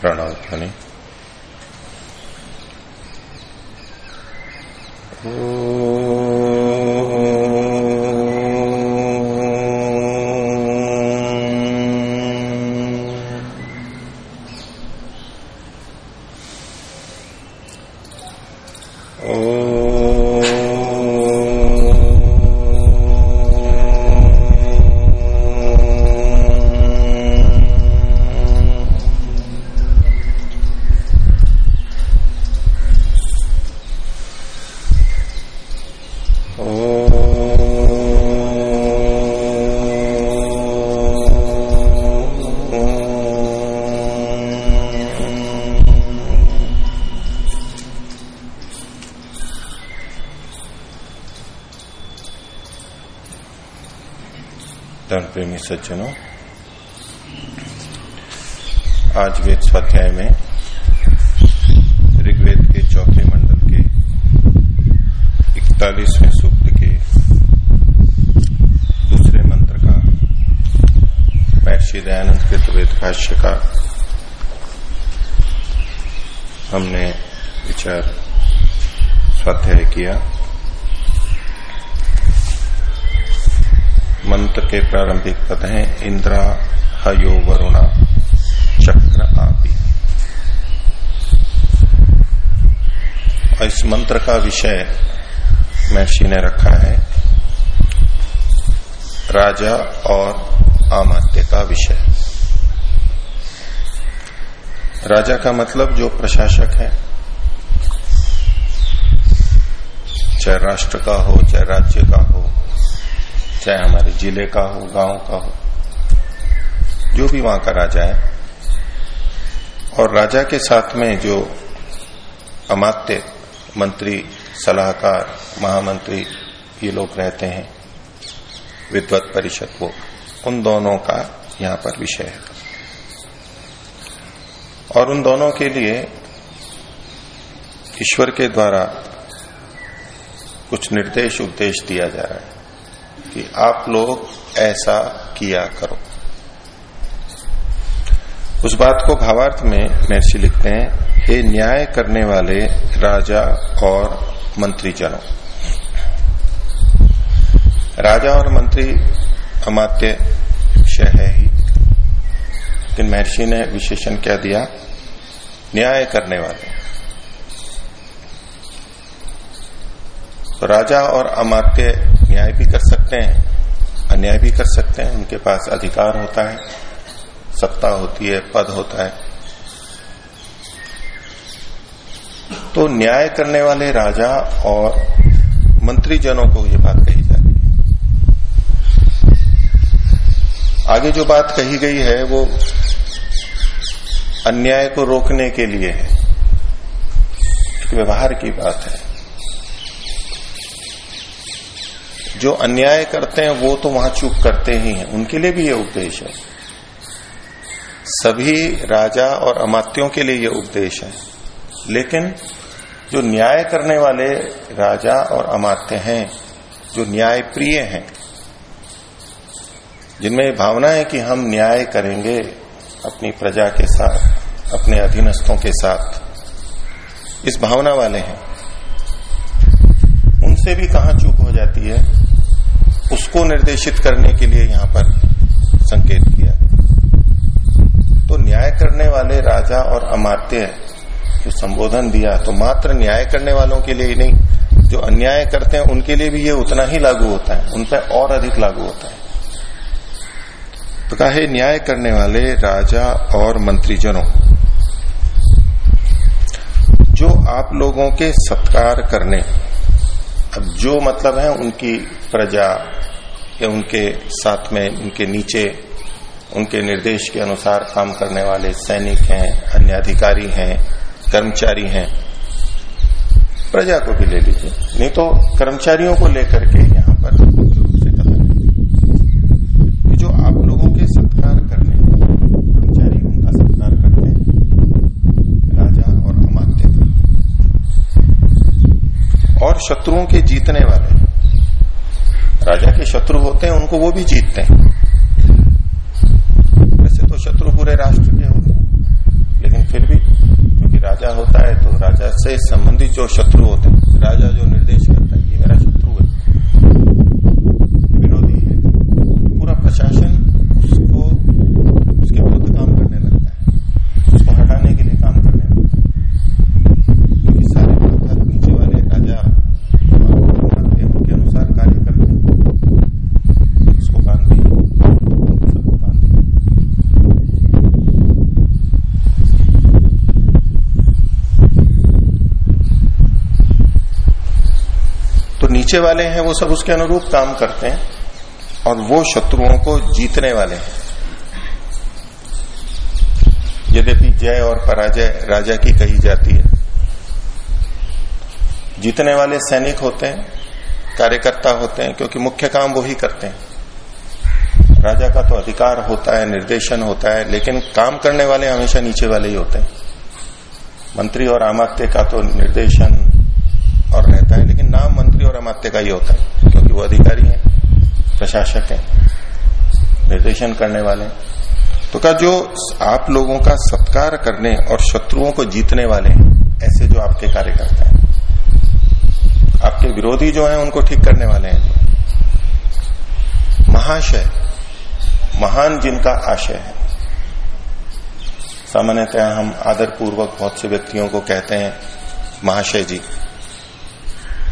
प्रणव ध्वनि धर्म प्रेमी सज्जनों, आज वेद स्वाध्याय में ऋग्वेद के चौथे मंडल के इकतालीसवें सूक्त के दूसरे मंत्र का महर्षि दयानंद कृत वेद भाष्य का हमने विचार स्वाध्याय किया। मंत्र के प्रारंभिक पद हैं, इंद्रा, हयो, वरुणा, चक्र आपी इस मंत्र का विषय महर्षि ने रखा है, राजा और आमात्य का विषय। राजा का मतलब जो प्रशासक है, चाहे राष्ट्र का हो, चाहे राज्य का हो चाहे हमारे ज़िले का हो, गाँव का हो, जो भी वहाँ का राजा है। और राजा के साथ में जो अमात्य मंत्री, सलाहकार, महामंत्री ये लोग रहते हैं, विद्वत परिषद, वो उन दोनों का यहाँ पर विषय है। और उन दोनों के लिए ईश्वर के द्वारा कुछ निर्देश, उपदेश दिया जा रहा है। कि आप लोग ऐसा किया करो। उस बात को भावार्थ में महर्षि लिखते हैं, हे न्याय करने वाले राजा और मंत्री जनों राजा और मंत्री अमात्य विषय है ही। लेकिन महर्षि ने विशेषण क्या दिया? न्याय करने वाले। तो राजा और अमात्य न्याय भी कर सकते हैं, अन्याय भी कर सकते हैं, उनके पास अधिकार होता है, सत्ता होती है, पद होता है। तो न्याय करने वाले राजा और मंत्री जनों को ये बात कही जा रही है। आगे जो बात कही गई है, वो अन्याय को रोकने के लिए है। व्यवहार की बात है। जो अन्याय करते हैं, वो तो वहाँ चूक करते ही हैं। उनके लिए भी ये उपदेश है। सभी राजा और अमात्यों के लिए ये उपदेश है। लेकिन जो न्याय करने वाले राजा और अमात्य हैं, जो न्याय प्रिय हैं, जिनमें भावना है कि हम न्याय करेंगे अपनी प्रजा के साथ, अपने अधीनस्थों के साथ, इस भावना वाले हैं। उनसे भी कहा चूक हो जाती है? उसको निर्देशित करने के लिए यहाँ पर संकेत किया तो न्याय करने वाले राजा और अमात्य जो संबोधन दिया तो मात्र न्याय करने वालों के लिए ही नहीं, जो अन्याय करते हैं, उनके लिए भी ये उतना ही लागू होता है, उन पर और अधिक लागू होता है। तो कहे न्याय करने वाले राजा और मंत्रीजनों, जो आप लोगों के सत्कार करने, अब जो मतलब है उनकी प्रजा या उनके साथ में, उनके नीचे, उनके निर्देश के अनुसार काम करने वाले सैनिक हैं अन्य अधिकारी हैं, कर्मचारी हैं। प्रजा को भी ले लीजिए। नहीं तो कर्मचारियों को लेकर के यहाँ पर रूप से कि जो आप लोगों के सत्कार कर्मचारी उनका सत्कार राजा और अमात्य और शत्रुओं के जीतने वाले। राजा के शत्रु होते हैं, उनको वो भी जीतते हैं। वैसे तो शत्रु पूरे राष्ट्र के होते हैं, लेकिन फिर भी क्योंकि राजा होता है तो राजा से संबंधित जो शत्रु होते हैं, राजा जो निर्देश नीचे वाले हैं, वो सब उसके अनुरूप काम करते हैं और वो शत्रुओं को जीतने वाले हैं। यद्यपि जय और पराजय राजा की कही जाती है। जीतने वाले सैनिक होते हैं, कार्यकर्ता होते हैं, क्योंकि मुख्य काम वो ही करते हैं। राजा का तो अधिकार होता है, निर्देशन होता है, लेकिन काम करने वाले हमेशा नीचे वाले ही होते हैं। मंत्री और अमात्य का तो निर्देशन और रहता है, लेकिन नाम अमात्य का ही होता है, क्योंकि वो अधिकारी है, प्रशासक है, निर्देशन करने वाले तो का जो आप लोगों का सत्कार करने और शत्रुओं को जीतने वाले ऐसे जो आपके कार्यकर्ता हैं? आपके विरोधी जो हैं, उनको ठीक करने वाले हैं? महाशय, महान जिनका आशय है। सामान्यतः हम आदर पूर्वक बहुत से व्यक्तियों को कहते हैं, महाशय जी।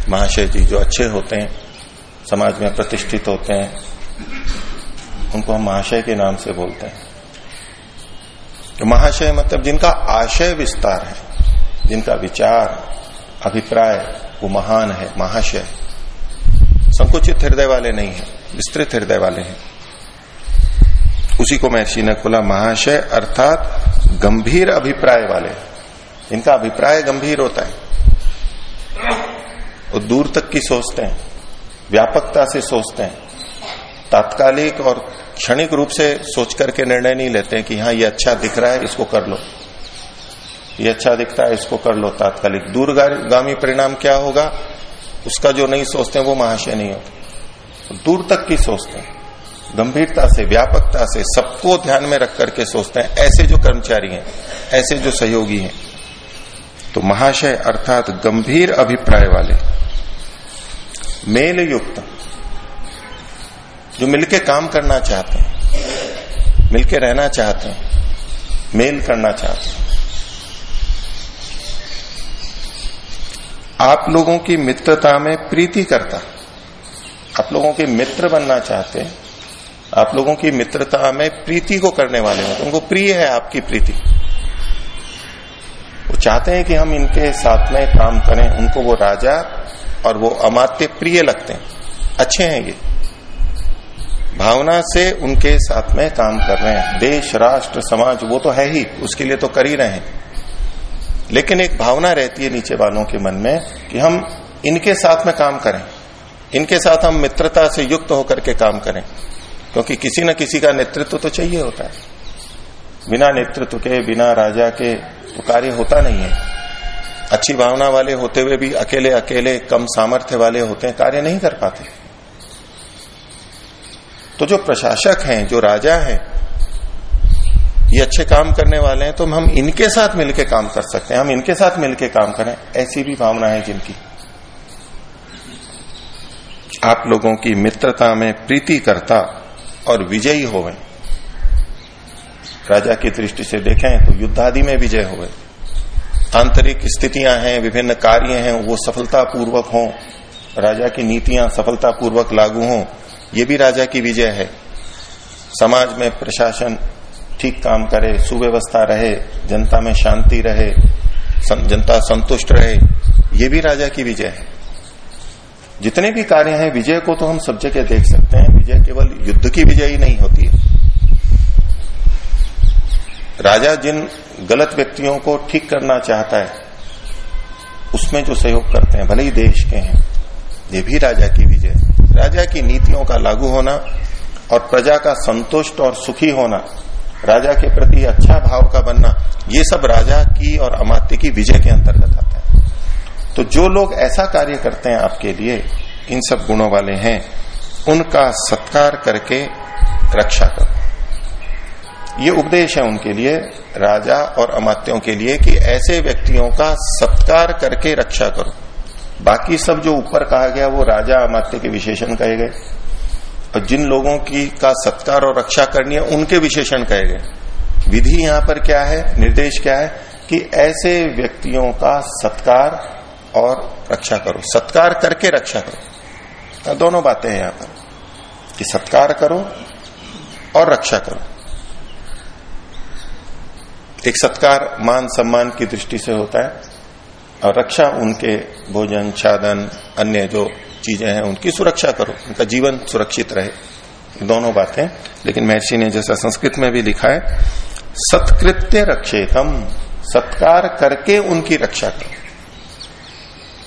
महाशय जी जो अच्छे होते हैं, समाज में प्रतिष्ठित होते हैं, उनको हम महाशय के नाम से बोलते हैं। तो महाशय मतलब जिनका आशय विस्तार है, जिनका विचार, अभिप्राय, वो महान है, महाशय। संकुचित हृदय वाले नहीं है, विस्तृत हृदय वाले हैं। उसी को महर्षि ने खोला महाशय अर्थात गंभीर अभिप्राय वाले। इनका अभिप्राय गंभीर होता है। वो दूर तक की सोचते हैं, व्यापकता से सोचते हैं। तात्कालिक और क्षणिक रूप से सोच करके निर्णय नहीं लेते हैं कि हाँ ये अच्छा दिख रहा है, इसको कर लो। ये अच्छा दिखता है, इसको कर लो तात्कालिक। दूरगामी परिणाम क्या होगा? उसका जो नहीं सोचते वो महाशय नहीं होता। दूर तक की सोचते हैं। गंभीरता से, व्यापकता से, सबको ध्यान में रख करके सोचते हैं। ऐसे जो कर्मचारी हैं, ऐसे जो सहयोगी हैं तो महाशय अर्थात गंभीर अभिप्राय वाले मेल युक्त जो मिलके काम करना चाहते हैं, मिलके रहना चाहते हैं, मेल करना चाहते हैं। आप लोगों की मित्रता में प्रीति करता, आप लोगों के मित्र बनना चाहते हैं, आप लोगों की मित्रता में प्रीति को करने वाले हैं, उनको प्रिय है आपकी प्रीति। वो चाहते हैं कि हम इनके साथ में काम करें, उनको वो राजा और वो अमात्य प्रिय लगते हैं। अच्छे हैं ये। भावना से उनके साथ में काम कर रहे हैं। देश, राष्ट्र, समाज, वो तो है ही, उसके लिए तो कर ही रहे हैं। लेकिन एक भावना रहती है नीचे वालों के मन में कि हम इनके साथ में काम करें। इनके साथ हम मित्रता से युक्त होकर के काम करें। क्योंकि किसी न किसी का नेतृत्व तो चाहिए होता है। बिना नेतृत्व के, बिना राजा के तो कार्य होता नहीं है। अच्छी भावना वाले होते हुए भी अकेले अकेले कम सामर्थ्य वाले होते हैं, कार्य नहीं कर पाते। तो जो प्रशासक हैं, जो राजा हैं, ये अच्छे काम करने वाले हैं तो हम इनके साथ मिलकर काम कर सकते हैं। हम इनके साथ मिलकर काम करें, ऐसी भी भावना है जिनकी। आप लोगों की मित्रता में प्रीति करता और विजयी होवे। राजा की दृष्टि से देखें तो युद्ध आदि में विजय होवे। आंतरिक स्थितियाँ हैं, विभिन्न कार्य हैं, वो सफलता पूर्वक हों, राजा की नीतियाँ सफलता पूर्वक लागू हों, ये भी राजा की विजय है। समाज में प्रशासन ठीक काम करे, सुव्यवस्था रहे, जनता में शांति रहे जनता संतुष्ट रहे, ये भी राजा की विजय है। जितने भी कार्य हैं, विजय को तो हम सब जगह देख सकते हैं, विजय केवल युद्ध की विजय ही नहीं होती है। राजा जिन गलत व्यक्तियों को ठीक करना चाहता है, उसमें जो सहयोग करते हैं, भले ही देश के हैं, ये भी राजा की विजय। राजा की नीतियों का लागू होना और प्रजा का संतुष्ट और सुखी होना, राजा के प्रति अच्छा भाव का बनना, ये सब राजा की और अमात्य की विजय के अंतर्गत आता है। तो जो लोग ऐसा कार्य करते हैं आपके लिए, इन सब गुणों वाले हैं, उनका सत्कार करके रक्षा करो। ये उपदेश है उनके लिए राजा और अमात्यों के लिए कि ऐसे व्यक्तियों का सत्कार करके रक्षा करो। बाकी सब जो ऊपर कहा गया, वो राजा अमात्य के विशेषण कहे गए। और जिन लोगों की का सत्कार और रक्षा करनी है, उनके विशेषण कहे गए। विधि यहाँ पर क्या है? निर्देश क्या है? कि ऐसे व्यक्तियों का सत्कार और रक्षा करो। सत्कार करके रक्षा करो। तो दोनों बातें हैं यहाँ पर। कि सत्कार करो और रक्षा करो। एक सत्कार, मान सम्मान की दृष्टि से होता है और रक्षा उनके भोजन छादन अन्य जो चीज़ें हैं, उनकी सुरक्षा करो, उनका जीवन सुरक्षित रहे। दोनों बातें। लेकिन महर्षि ने जैसा संस्कृत में भी लिखा है, सत्कृत्य रक्षेतम, सत्कार करके उनकी रक्षा करो।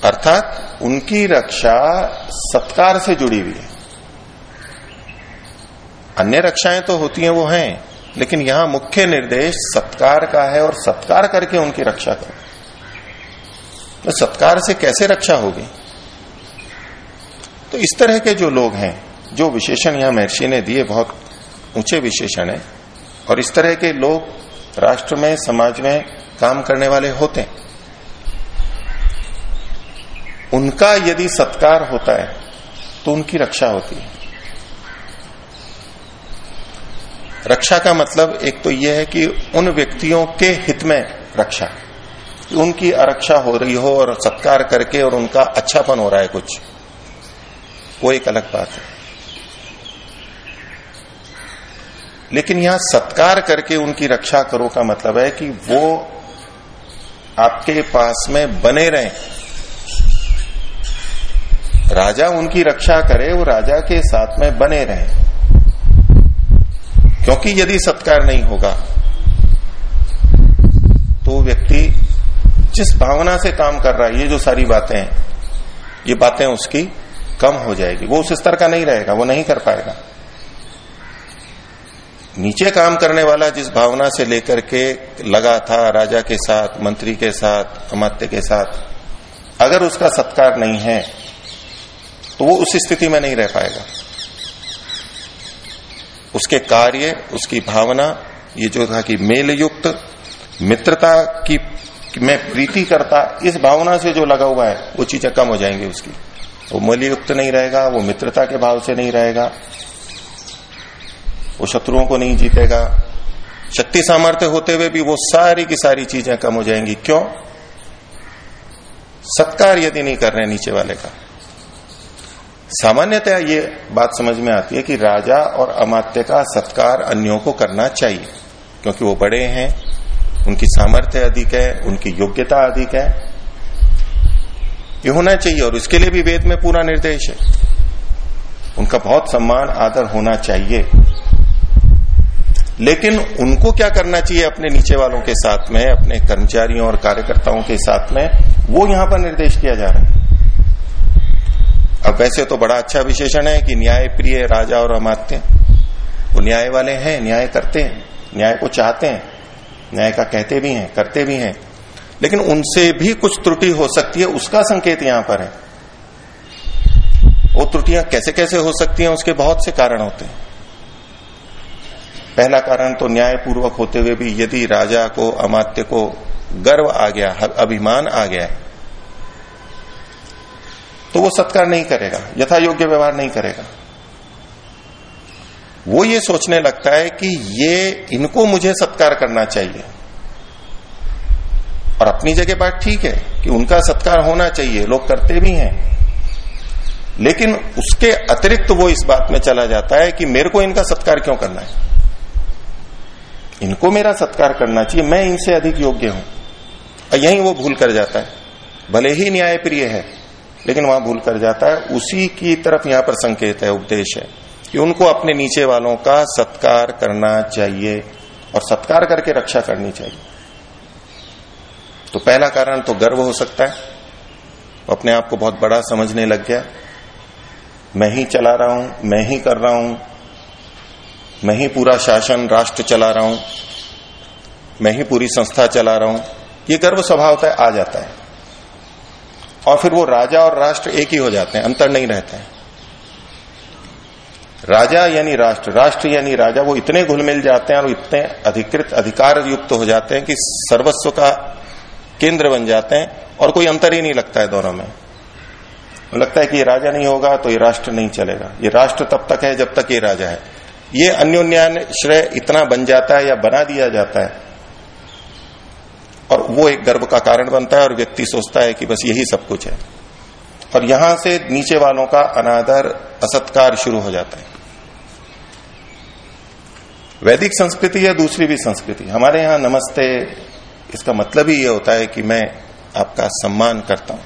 अर्थात उनकी रक्षा सत्कार से जुड़ी हुई है। अन्य रक्षाएँ तो होती हैं, वो हैं। लेकिन यहाँ मुख्य निर्देश सत्कार का है और सत्कार करके उनकी रक्षा करो। तो सत्कार से कैसे रक्षा होगी? तो इस तरह के जो लोग हैं, जो विशेषण यहाँ महर्षि ने दिए, बहुत ऊँचे विशेषण है, और इस तरह के लोग राष्ट्र में, समाज में काम करने वाले होते हैं। उनका यदि सत्कार होता है तो उनकी रक्षा होती है। रक्षा का मतलब एक तो यह है कि उन व्यक्तियों के हित में रक्षा, कि उनकी आरक्षा हो रही हो और सत्कार करके और उनका अच्छापन हो रहा है कुछ। वो एक अलग बात है। लेकिन यहाँ सत्कार करके उनकी रक्षा करो का मतलब है कि वो आपके पास में बने रहें। राजा उनकी रक्षा करे, वो राजा के साथ में बने रहें। क्योंकि यदि सत्कार नहीं होगा तो व्यक्ति जिस भावना से काम कर रहा है, ये जो सारी बातें हैं, ये बातें उसकी कम हो जाएगी। वो उस स्तर का नहीं रहेगा, वो नहीं कर पाएगा। नीचे काम करने वाला जिस भावना से लेकर के लगा था, राजा के साथ, मंत्री के साथ, अमात्य के साथ, अगर उसका सत्कार नहीं है तो वो उस स्थिति में नहीं रह पाएगा। उसके कार्य, उसकी भावना, ये जो था कि मेल युक्त मित्रता की मैं प्रीति करता, इस भावना से जो लगा हुआ है, वो चीज़ें कम हो जाएँगी उसकी। वो मूल्य युक्त नहीं रहेगा, वो मित्रता के भाव से नहीं रहेगा, वो शत्रुओं को नहीं जीतेगा। शक्ति सामर्थ्य होते हुए भी वो सारी की सारी चीज़ें कम हो जाएँगी। क्यों? सत्कार यदि नहीं कर रहे नीचे वाले का सामान्यतया ये बात समझ में आती है कि राजा और अमात्य का सत्कार अन्यों को करना चाहिए, क्योंकि वो बड़े हैं, उनकी सामर्थ्य अधिक है, उनकी योग्यता अधिक है। ये होना चाहिए, और इसके लिए भी वेद में पूरा निर्देश है। उनका बहुत सम्मान, आदर होना चाहिए। लेकिन उनको क्या करना चाहिए अपने नीचे वालों के साथ में, अपने कर्मचारियों और कार्यकर्ताओं के साथ में, वो यहाँ पर निर्देश किया जा रहा है। अब वैसे तो बड़ा अच्छा विशेषण है कि न्याय प्रिय राजा और अमात्य वो न्याय वाले हैं, न्याय करते हैं, न्याय को चाहते हैं, न्याय का कहते भी हैं, करते भी हैं। लेकिन उनसे भी कुछ त्रुटि हो सकती है, उसका संकेत यहाँ पर है। वो त्रुटियाँ कैसे कैसे हो सकती हैं, उसके बहुत से कारण होते हैं। पहला कारण तो न्याय पूर्वक होते हुए भी यदि राजा को, अमात्य को गर्व आ गया, अभिमान आ गया तो वो सत्कार नहीं करेगा यथा योग्य व्यवहार नहीं करेगा। वो ये सोचने लगता है कि ये, इनको मुझे सत्कार करना चाहिए। और अपनी जगह बात ठीक है कि उनका सत्कार होना चाहिए, लोग करते भी हैं। लेकिन उसके अतिरिक्त वो इस बात में चला जाता है कि मेरे को इनका सत्कार क्यों करना है? इनको मेरा सत्कार करना चाहिए, मैं इनसे अधिक योग्य हूँ। और यही वो भूल कर जाता है। भले ही न्याय प्रिय है। लेकिन वहाँ भूल कर जाता है। उसी की तरफ़ यहाँ पर संकेत है, उपदेश है कि उनको अपने नीचे वालों का सत्कार करना चाहिए और सत्कार करके रक्षा करनी चाहिए। तो पहला कारण तो गर्व हो सकता है। अपने आप को बहुत बड़ा समझने लग गया। मैं ही चला रहा हूँ, मैं ही कर रहा हूँ, मैं ही पूरा शासन राष्ट्र चला रहा हूँ, मैं ही पूरी संस्था चला रहा हूँ। ये गर्व स्वभाव आ जाता है। और फिर वो राजा और राष्ट्र एक ही हो जाते हैं, अंतर नहीं रहते हैं। राजा यानी राष्ट्र राष्ट्र यानी राजा, वो इतने घुल मिल जाते हैं और इतने अधिकृत, अधिकार युक्त हो जाते हैं कि सर्वस्व का केंद्र बन जाते हैं और कोई अंतर ही नहीं लगता है दोनों में। लगता है कि ये राजा नहीं होगा तो ये राष्ट्र नहीं चलेगा। ये राष्ट्र तब तक है जब तक ये राजा है। ये अन्योन्यान श्रेय इतना बन जाता है या बना दिया जाता है और वो एक गर्व का कारण बनता है और व्यक्ति सोचता है कि बस यही सब कुछ है। और यहाँ से नीचे वालों का अनादर, असत्कार शुरू हो जाता है। वैदिक संस्कृति या दूसरी भी संस्कृति? हमारे यहाँ नमस्ते, इसका मतलब ही यह होता है कि मैं आपका सम्मान करता हूँ।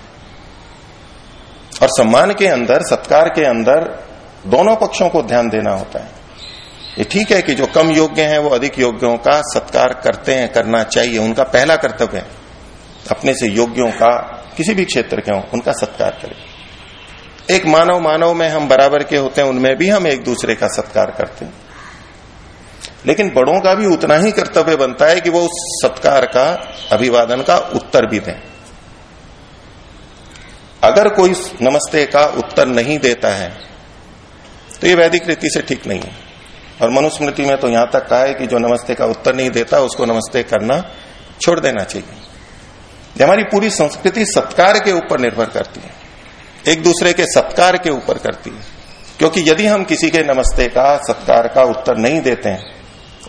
और सम्मान के अंदर, सत्कार के अंदर, दोनों पक्षों को ध्यान देना होता है। ये ठीक है कि जो कम योग्य हैं, वो अधिक योग्यों का सत्कार करते हैं, करना चाहिए। उनका पहला कर्तव्य है, अपने से योग्यों का, किसी भी क्षेत्र के हों, उनका सत्कार करें। एक मानव मानव में हम बराबर के होते हैं, उनमें भी हम एक दूसरे का सत्कार करते हैं। लेकिन बड़ों का भी उतना ही कर्तव्य बनता है कि वो उस सत्कार का, अभिवादन का उत्तर भी दें। अगर कोई नमस्ते का उत्तर नहीं देता है तो ये वैदिक रीति से ठीक नहीं है। और मनुस्मृति में तो यहाँ तक कहा है कि जो नमस्ते का उत्तर नहीं देता, उसको नमस्ते करना छोड़ देना चाहिए। हमारी पूरी संस्कृति सत्कार के ऊपर निर्भर करती है। एक दूसरे के सत्कार के ऊपर करती है। क्योंकि यदि हम किसी के नमस्ते का, सत्कार का उत्तर नहीं देते हैं,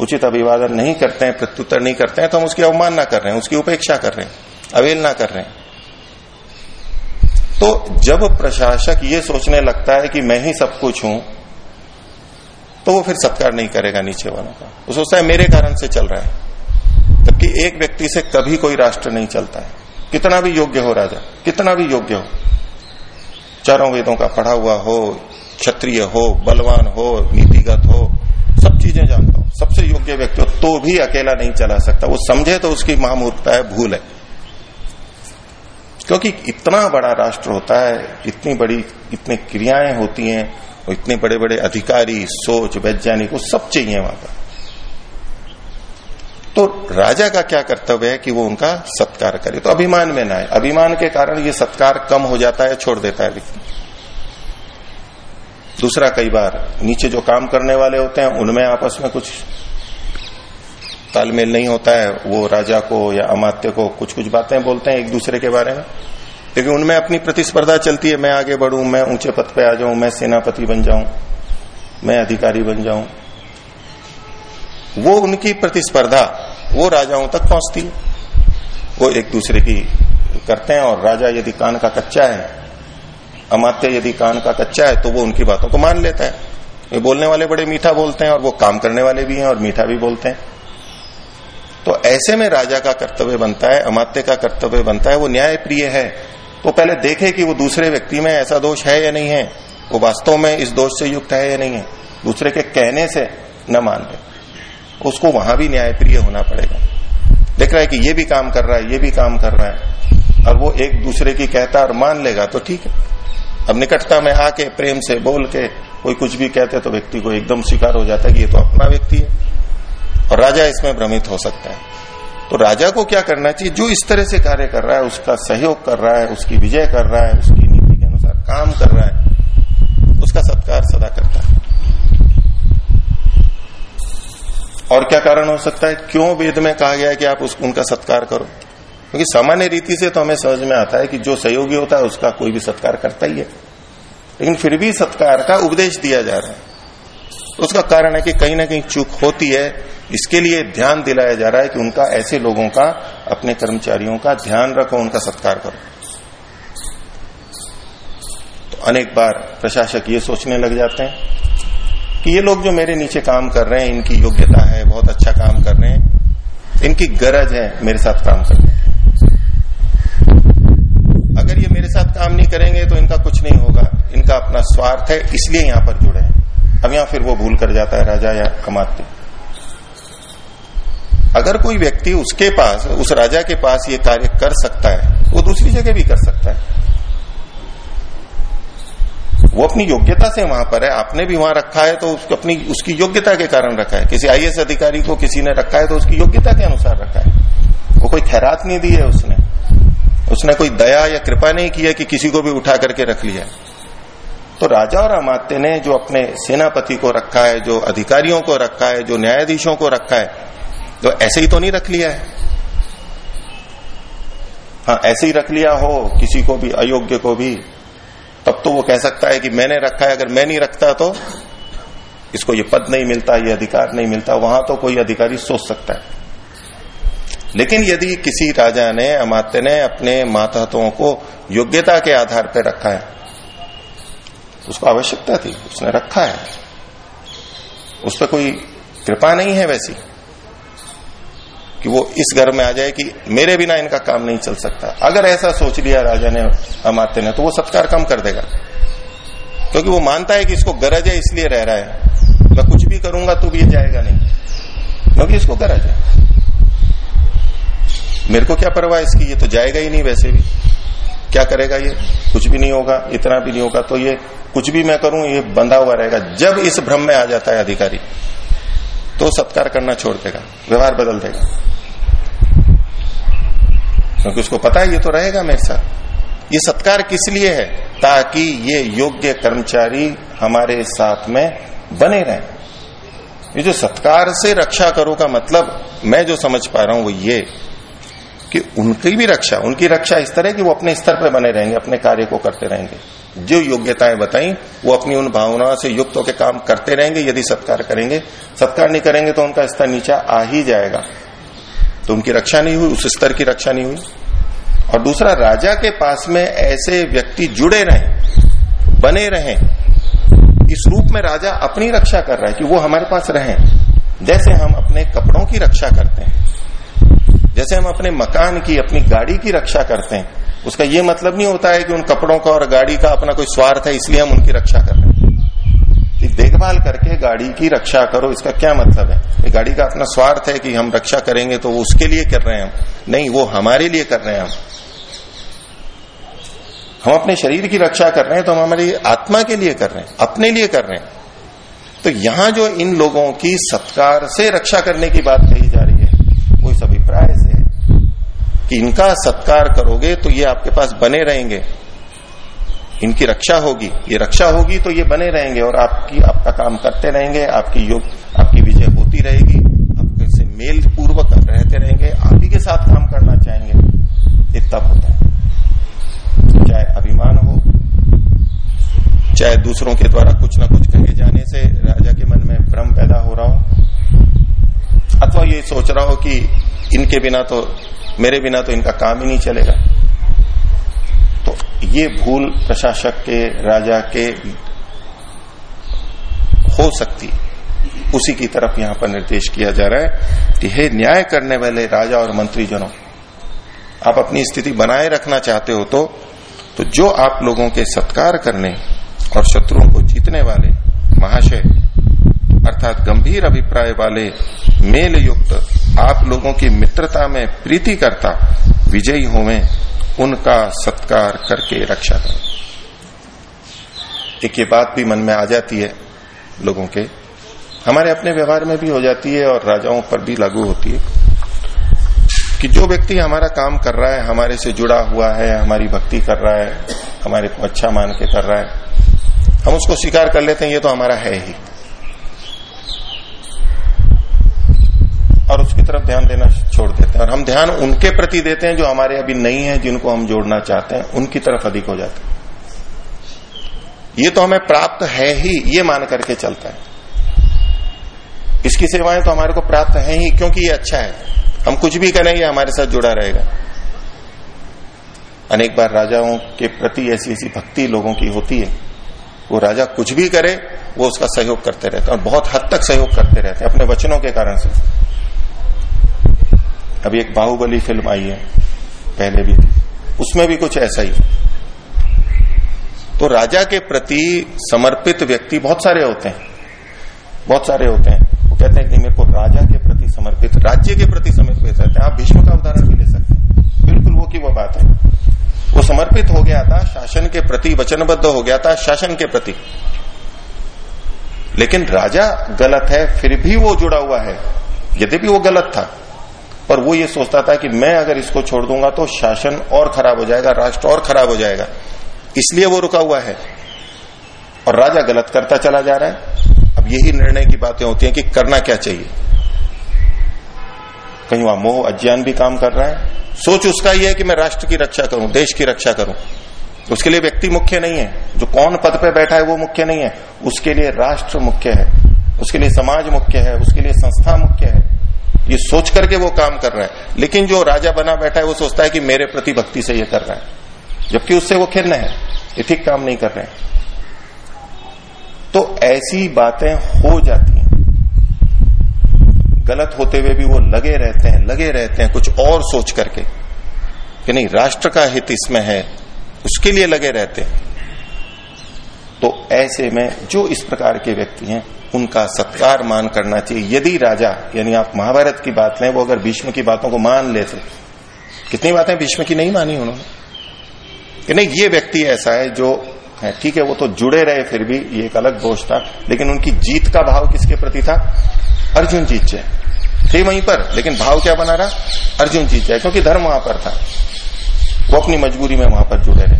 उचित अभिवादन नहीं करते हैं, प्रत्युत्तर नहीं करते हैं तो हम उसकी अवमानना कर रहे हैं, उसकी उपेक्षा कर रहे हैं अवेलना कर रहे हैं। तो जब प्रशासक ये सोचने लगता है कि मैं ही सब कुछ हूँ तो वो फिर सत्कार नहीं करेगा नीचे वालों का। वो सोचता है मेरे कारण से चल रहा है। जबकि एक व्यक्ति से कभी कोई राष्ट्र नहीं चलता है। कितना भी योग्य हो राजा, कितना भी योग्य हो। चारों वेदों का पढ़ा हुआ हो, क्षत्रिय हो, बलवान हो, नीतिगत हो, सब चीज़ें जानता हूँ। सबसे योग्य व्यक्ति हो तो भी अकेला नहीं चला सकता। वो समझे तो उसकी महामूर्खता है भूल है। क्योंकि इतना बड़ा राष्ट्र होता है, इतनी बड़ी, इतनी क्रियाएँ होती हैं और इतने बड़े बड़े अधिकारी, सोच, वैज्ञानिक, वो सब चाहिए वहाँ पर। तो राजा का क्या कर्तव्य है कि वो उनका सत्कार करे? तो अभिमान में ना है अभिमान के कारण ये सत्कार कम हो जाता है, छोड़ देता है व्यक्ति। दूसरा, कई बार नीचे जो काम करने वाले होते हैं, उनमें आपस में कुछ तालमेल नहीं होता है। वो राजा को या अमात्य को कुछ कुछ बातें बोलते हैं एक दूसरे के बारे में। लेकिन उनमें अपनी प्रतिस्पर्धा चलती है, मैं आगे बढ़ू, मैं ऊँचे पद पे आ जाऊँ, मैं सेनापति बन जाऊँ, मैं अधिकारी बन जाऊँ। वो उनकी प्रतिस्पर्धा, वो राजाओं तक पहुँचती है। वो एक दूसरे की करते हैं, और राजा यदि कान का कच्चा है, अमात्य यदि कान का कच्चा है तो वो उनकी बातों को मान लेता है। ये बोलने वाले बड़े मीठा बोलते हैं, और वो काम करने वाले भी हैं, और मीठा भी बोलते हैं। तो ऐसे में राजा का कर्तव्य बनता है, अमात्य का कर्तव्य बनता है, वो न्याय प्रिय है। तो पहले देखे कि वो दूसरे व्यक्ति में ऐसा दोष है या नहीं है। वो वास्तव में इस दोष से युक्त है या नहीं है। दूसरे के कहने से न मान ले उसको वहाँ भी न्यायप्रिय होना पड़ेगा। देख रहा है कि ये भी काम कर रहा है, ये भी काम कर रहा है। और वो एक दूसरे की कहता और मान लेगा तो ठीक है। अब निकटता में आके प्रेम से बोल के कोई कुछ भी कहते तो व्यक्ति को एकदम स्वीकार हो जाता है कि ये तो अपना व्यक्ति है। और राजा इसमें भ्रमित हो सकता है। तो राजा को क्या करना चाहिए? जो इस तरह से कार्य कर रहा है, उसका सहयोग कर रहा है, उसकी विजय कर रहा है, उसकी नीति के अनुसार काम कर रहा है, उसका सत्कार सदा करता है। और क्या कारण हो सकता है? क्यों वेद में कहा गया है कि आप उसको उनका सत्कार करो? क्योंकि सामान्य रीति से तो हमें समझ में आता है कि जो सहयोगी होता है, उसका कोई भी सत्कार करता ही है। लेकिन फिर भी सत्कार का उपदेश दिया जा रहा है। उसका कारण है कि कहीं ना कहीं चूक होती है। इसके लिए ध्यान दिलाया जा रहा है कि उनका, ऐसे लोगों का, अपने कर्मचारियों का ध्यान रखो, उनका सत्कार करो। तो अनेक बार प्रशासक ये सोचने लग जाते हैं कि ये लोग जो मेरे नीचे काम कर रहे हैं, इनकी योग्यता है, बहुत अच्छा काम कर रहे हैं, इनकी गरज है मेरे साथ काम करने अगर ये मेरे साथ काम नहीं करेंगे तो इनका कुछ नहीं होगा। इनका अपना स्वार्थ है, इसलिए यहाँ पर जुड़े हैं। अब यहाँ फिर वो भूल कर जाता है, राजा या कमाते। अगर कोई व्यक्ति उसके पास, उस राजा के पास ये कार्य कर सकता है, वो दूसरी जगह भी कर सकता है। वो अपनी योग्यता से वहाँ पर है, आपने भी वहाँ रखा है तो उसको अपनी, उसकी योग्यता के कारण रखा है। किसी आईएएस अधिकारी को किसी ने रखा है तो उसकी योग्यता के अनुसार रखा है। वो कोई खैरात नहीं दी है उसने। उसने कोई दया या कृपा नहीं की है कि किसी को भी उठा करके रख लिया। तो राजा और अमात्य ने जो अपने सेनापति को रखा है, जो अधिकारियों को रखा है, जो न्यायाधीशों को रखा है तो ऐसे ही तो नहीं रख लिया है। हाँ ऐसे ही रख लिया हो, किसी को भी, अयोग्य को भी, तब तो वो कह सकता है कि मैंने रखा है, अगर मैं नहीं रखता तो इसको ये पद नहीं मिलता, ये अधिकार नहीं मिलता, वहाँ तो कोई अधिकारी सोच सकता है। लेकिन यदि किसी राजा ने, अमात्य ने अपने मातहतों को योग्यता के आधार पर रखा है उसको आवश्यकता थी, उसने रखा है। उस पर कोई कृपा नहीं है वैसी कि वो इस घर में आ जाए कि मेरे बिना इनका काम नहीं चल सकता। अगर ऐसा सोच लिया राजा ने अमात्य ने तो वो सत्कार कम कर देगा। क्योंकि वो मानता है कि इसको गरज है, इसलिए रह रहा है। मैं कुछ भी करूँगा तो भी ये जाएगा नहीं। क्योंकि इसको गरज है। मेरे को क्या परवाह इसकी? ये तो जाएगा ही नहीं वैसे भी। क्या करेगा ये? कुछ भी नहीं होगा, इतना भी नहीं होगा तो ये कुछ भी मैं करूँ, ये बंधा हुआ रहेगा। जब इस भ्रम में आ जाता है अधिकारी तो सत्कार करना छोड़ देगा, व्यवहार बदल देगा। क्योंकि तो उसको पता है, ये तो रहेगा मेरे साथ। ये सत्कार किस लिए है? ताकि ये योग्य कर्मचारी हमारे साथ में बने रहे। ये जो सत्कार से रक्षा करो का मतलब मैं जो समझ पा रहा हूँ, वो ये कि उनकी भी रक्षा, उनकी रक्षा इस तरह कि वो अपने स्तर पर बने रहेंगे, अपने कार्य को करते रहेंगे। जो योग्यताएँ बताई, वो अपनी उन भावनाओं से युक्त होकर काम करते रहेंगे, यदि सत्कार करेंगे। सत्कार नहीं करेंगे तो उनका स्तर नीचा आ ही जाएगा। तो उनकी रक्षा नहीं हुई, उस स्तर की रक्षा नहीं हुई। और दूसरा, राजा के पास में ऐसे व्यक्ति जुड़े रहे, बने रहे। इस रूप में राजा अपनी रक्षा कर रहा है कि वो हमारे पास रहे। जैसे हम अपने कपड़ों की रक्षा करते हैं। जैसे हम अपने मकान की, अपनी गाड़ी की रक्षा करते हैं, उसका ये मतलब नहीं होता है कि उन कपड़ों का और गाड़ी का अपना कोई स्वार्थ है, इसलिए हम उनकी रक्षा कर रहे हैं। देखभाल करके गाड़ी की रक्षा करो, इसका क्या मतलब है? ये गाड़ी का अपना स्वार्थ है कि हम रक्षा करेंगे तो वो उसके लिए कर रहे हैं हम। नहीं, वो हमारे लिए कर रहे हैं हम। हम अपने शरीर की रक्षा कर रहे हैं तो हम हमारी आत्मा के लिए कर रहे हैं, अपने लिए कर रहे हैं। तो यहाँ जो इन लोगों की सत्कार से रक्षा करने की बात कही जा रही है वो इस अभिप्राय से है कि इनका सत्कार करोगे तो ये आपके पास बने रहेंगे। इनकी रक्षा होगी। ये रक्षा होगी तो ये बने रहेंगे और आपकी, आपका काम करते रहेंगे, आपकी योग, आपकी विजय होती रहेगी। आपके से मेल पूर्वक रहते रहेंगे। आप ही के साथ काम करना चाहेंगे। ये तब होता है। चाहे अभिमान हो, चाहे दूसरों के द्वारा कुछ ना कुछ कहे जाने से राजा के मन में भ्रम पैदा हो रहा हो। अथवा ये सोच रहा हो कि इनके बिना तो मेरे बिना तो इनका काम ही नहीं चलेगा। तो ये भूल प्रशासक के, राजा के हो सकती उसी की तरफ़ यहाँ पर निर्देश किया जा रहा है कि हे न्याय करने वाले राजा और मंत्रीजनों, आप अपनी स्थिति बनाए रखना चाहते हो तो तो जो आप लोगों के सत्कार करने और शत्रुओं को जीतने वाले महाशय, अर्थात गंभीर अभिप्राय वाले मेल युक्त आप लोगों की मित्रता में, प्रीति करता, विजयी होवे, उनका सत्कार करके रक्षा करो। एक ये बात भी मन में आ जाती है लोगों के। हमारे अपने व्यवहार में भी हो जाती है और राजाओं पर भी लागू होती है कि जो व्यक्ति हमारा काम कर रहा है, हमारे से जुड़ा हुआ है, हमारी भक्ति कर रहा है, हमारे को अच्छा मान के कर रहा है, हम उसको स्वीकार कर लेते हैं, ये तो हमारा है ही। और उसकी तरफ़ ध्यान देना छोड़ देते हैं। और हम ध्यान उनके प्रति देते हैं जो हमारे अभी नहीं है, जिनको हम जोड़ना चाहते हैं। उनकी तरफ़ अधिक हो जाते हैं। ये तो हमें प्राप्त है ही, ये मान करके चलता है। इसकी सेवाएँ तो हमारे को प्राप्त है ही, क्योंकि ये अच्छा है। हम कुछ भी करेंगे हमारे साथ जुड़ा रहेगा। अनेक बार राजाओं के प्रति ऐसी ऐसी भक्ति लोगों की होती है। वो राजा कुछ भी करे, वो उसका सहयोग करते रहते हैं और बहुत हद तक सहयोग करते रहते हैं, अपने वचनों के कारण से। अभी एक बाहुबली फ़िल्म आई है, पहले भी। उसमें भी कुछ ऐसा ही। तो राजा के प्रति समर्पित व्यक्ति बहुत सारे होते हैं। बहुत सारे होते हैं। वो कहते हैं कि मेरे को राजा के प्रति समर्पित, राज्य के प्रति समर्पित रहते हैं। आप भीष्म का उदाहरण भी ले सकते हैं। बिल्कुल वो की वो बात है। वो समर्पित हो गया था, शासन के प्रति, वचनबद्ध हो गया था, शासन के प्रति। लेकिन राजा गलत है, फिर भी वो जुड़ा हुआ है। यद्यपि वो गलत था। पर वो ये सोचता था कि मैं अगर इसको छोड़ दूँगा तो शासन और खराब हो जाएगा, राष्ट्र और खराब हो जाएगा। इसलिए वो रुका हुआ है। और राजा गलत करता चला जा रहा है। अब यही निर्णय की बातें होती हैं कि करना क्या चाहिए। कहीं वहाँ मोह अज्ञान भी काम कर रहा है। सोच उसका यह है कि मैं राष्ट्र की रक्षा करूँ, देश की रक्षा करूँ। उसके लिए व्यक्ति मुख्य नहीं है। जो कौन पद पर बैठा है वो मुख्य नहीं है। उसके लिए राष्ट्र मुख्य है। उसके लिए समाज मुख्य है। उसके लिए संस्था मुख्य है। ये सोच करके वो काम कर रहा है। लेकिन जो राजा बना बैठा है, वो सोचता है कि मेरे प्रति भक्ति से ये कर रहा है। जबकि उससे वो खिन्न है, ये ठीक काम नहीं कर रहे हैं। तो ऐसी बातें हो जाती हैं। गलत होते हुए भी वो लगे रहते हैं, लगे रहते हैं, कुछ और सोच करके। कि नहीं, राष्ट्र का हित इसमें है, उसके लिए लगे रहते हैं। तो ऐसे में जो इस प्रकार के व्यक्ति हैं, उनका सत्कार मान करना चाहिए। यदि राजा, यानी आप महाभारत की बात लें, वो अगर भीष्म की बातों को मान लेते, कितनी बातें भीष्म की नहीं मानी उन्होंने? कि नहीं, ये व्यक्ति ऐसा है जो, है, ठीक है, वो तो जुड़े रहे, फिर भी ये एक अलग दोष था, लेकिन उनकी जीत का भाव किसके प्रति था? अर्जुन जीत जाए थे वहीं पर, लेकिन भाव क्या बना रहा? अर्जुन जीत जाए क्योंकि धर्म वहाँ पर था। वो अपनी मजबूरी में वहाँ पर जुड़े रहे।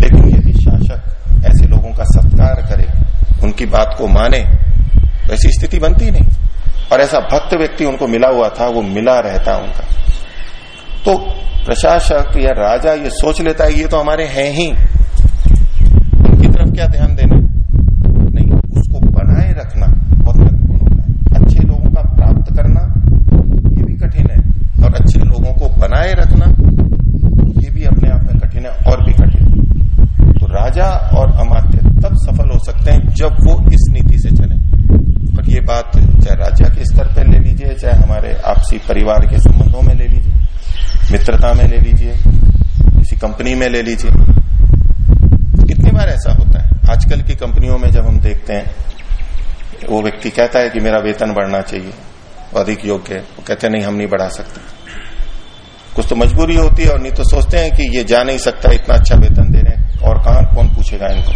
लेकिन यदि शासक ऐसे लोगों का सत्कार करे, उनकी बात को माने तो ऐसी स्थिति बनती नहीं। और ऐसा भक्त व्यक्ति उनको मिला हुआ था, वो मिला रहता उनका। तो प्रशासक या राजा ये सोच लेता है, ये तो हमारे हैं ही। उनकी तरफ़ क्या ध्यान देना नहीं उसको बनाए रखना बहुत महत्वपूर्ण होता है अच्छे लोगों का प्राप्त करना ये भी कठिन है और अच्छे लोगों को बनाए रखना ये भी अपने आप में कठिन है और भी कठिन तो राजा और अमात्य तब सफल हो सकते हैं जब वो इस नीति से चले और ये बात चाहे राज्य के स्तर पर ले लीजिए चाहे हमारे आपसी परिवार के संबंधों में ले लीजिए, मित्रता में ले लीजिए, किसी कंपनी में ले लीजिए। कितनी बार ऐसा होता है? आजकल की कंपनियों में जब हम देखते हैं, वो व्यक्ति कहता है कि मेरा वेतन बढ़ना चाहिए, अधिक योग्य है। वो कहते नहीं, हम नहीं बढ़ा सकते। कुछ तो मजबूरी होती है और नहीं तो सोचते हैं कि ये जा नहीं सकता, इतना अच्छा वेतन दे रहे हैं, और कहा कौन पूछेगा इनको?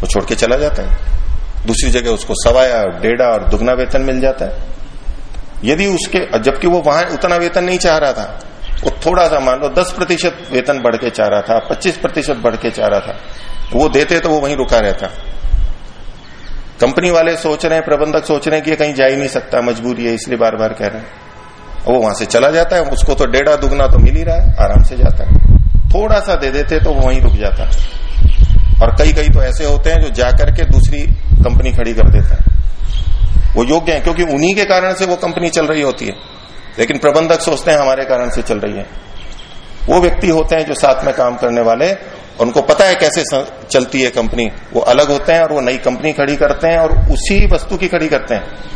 वो छोड़ के चला जाता है। दूसरी जगह उसको सवाया और डेढ़ा और दुगना वेतन मिल जाता है। यदि उसके, जबकि वो वहाँ उतना वेतन नहीं चाह रहा था वो थोड़ा सा मान लो दस प्रतिशत वेतन बढ़ के चाह रहा था, पच्चीस प्रतिशत बढ़ के चाह रहा था वो देते तो वो वहीं रुका रहता। कंपनी वाले सोच रहे हैं, प्रबंधक सोच रहे हैं कि ये कहीं जा ही नहीं सकता, मजबूरी है, इसलिए बार बार कह रहे हैं। वो वहाँ से चला जाता है, उसको तो डेढ़ा दुगना तो मिल ही रहा है, आराम से जाता है। थोड़ा सा दे देते तो वहीं रुक जाता। और कई कई तो ऐसे होते हैं जो जाकर के दूसरी कंपनी खड़ी कर देता है। वो योग्य है, क्योंकि उन्हीं के कारण से वो कंपनी चल रही होती है। लेकिन प्रबंधक सोचते हैं, हमारे कारण से चल रही है। वो व्यक्ति होते हैं जो साथ में काम करने वाले, उनको पता है कैसे चलती है कंपनी। वो अलग होते हैं और वो नई कंपनी खड़ी करते हैं और उसी वस्तु की खड़ी करते हैं।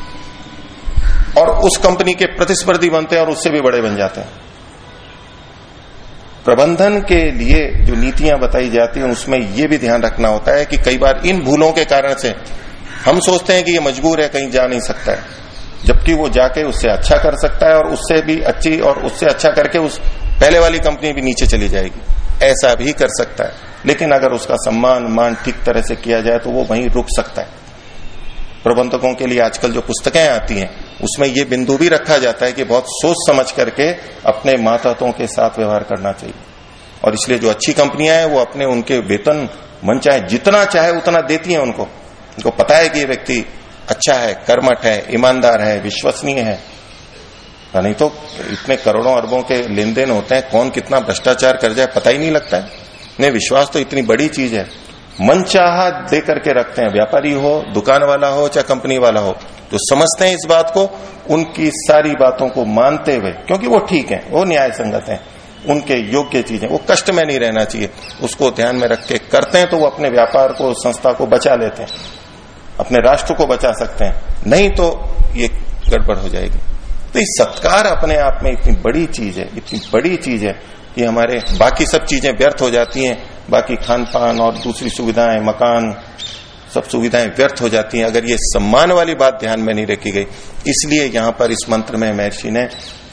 और उस कंपनी के प्रतिस्पर्धी बनते हैं और उससे भी बड़े बन जाते हैं। प्रबंधन के लिए जो नीतियाँ बताई जाती हैं, उसमें यह भी ध्यान रखना होता है कि कई बार इन भूलों के कारण से हम सोचते हैं कि ये मजबूर है, कहीं जा नहीं सकता है। जबकि वो जाके उससे अच्छा कर सकता है और उससे भी अच्छी और उससे अच्छा करके उस पहले वाली कंपनी भी नीचे चली जाएगी। ऐसा भी कर सकता है। लेकिन अगर उसका सम्मान, मान ठीक तरह से किया जाए तो वो वहीं रुक सकता है। प्रबंधकों के लिए आजकल जो पुस्तकें आती हैं, उसमें ये बिंदु भी रखा जाता है कि बहुत सोच समझ करके अपने मातहतों के साथ व्यवहार करना चाहिए। और इसलिए जो अच्छी कंपनियाँ हैं, वो अपने उनके वेतन, मन चाहे जितना चाहे उतना देती हैं उनको। उनको पता है कि ये व्यक्ति अच्छा है, कर्मठ है, ईमानदार है, विश्वसनीय है। नहीं तो इतने करोड़ों अरबों के लेन देन होते हैं, कौन कितना भ्रष्टाचार कर जाए, पता ही नहीं लगता है। नहीं, विश्वास तो इतनी बड़ी चीज़ है। मन चाह दे करके रखते हैं, व्यापारी हो, दुकान वाला हो, चाहे कंपनी वाला हो, जो समझते हैं इस बात को, उनकी सारी बातों को मानते हुए, क्योंकि वो ठीक है, वो न्याय संगत है, उनके योग्य चीज़ें, वो कष्ट में नहीं रहना चाहिए, उसको ध्यान में रख के करते हैं तो वो अपने व्यापार को, संस्था को बचा लेते हैं। अपने राष्ट्र को बचा सकते हैं। नहीं तो ये गड़बड़ हो जाएगी। तो इस सत्कार अपने आप में इतनी बड़ी चीज़ है, इतनी बड़ी चीज़ है कि हमारे बाकी सब चीज़ें व्यर्थ हो जाती हैं। बाकी खान पान और दूसरी सुविधाएँ, मकान, सब सुविधाएँ व्यर्थ हो जाती हैं। अगर ये सम्मान वाली बात ध्यान में नहीं रखी गई, इसलिए यहाँ पर इस मंत्र में महर्षि ने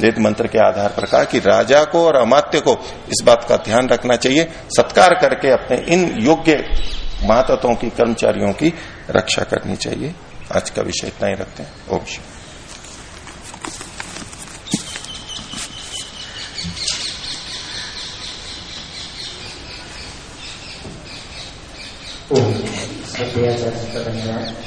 वेद मंत्र के आधार पर कहा कि राजा को और अमात्य को इस बात का ध्यान रखना चाहिए। सत्कार करके अपने इन योग्य महातत्वों की, कर्मचारियों की रक्षा करनी चाहिए। आज का विषय इतना ही रखते हैं। ओम धन्यवाद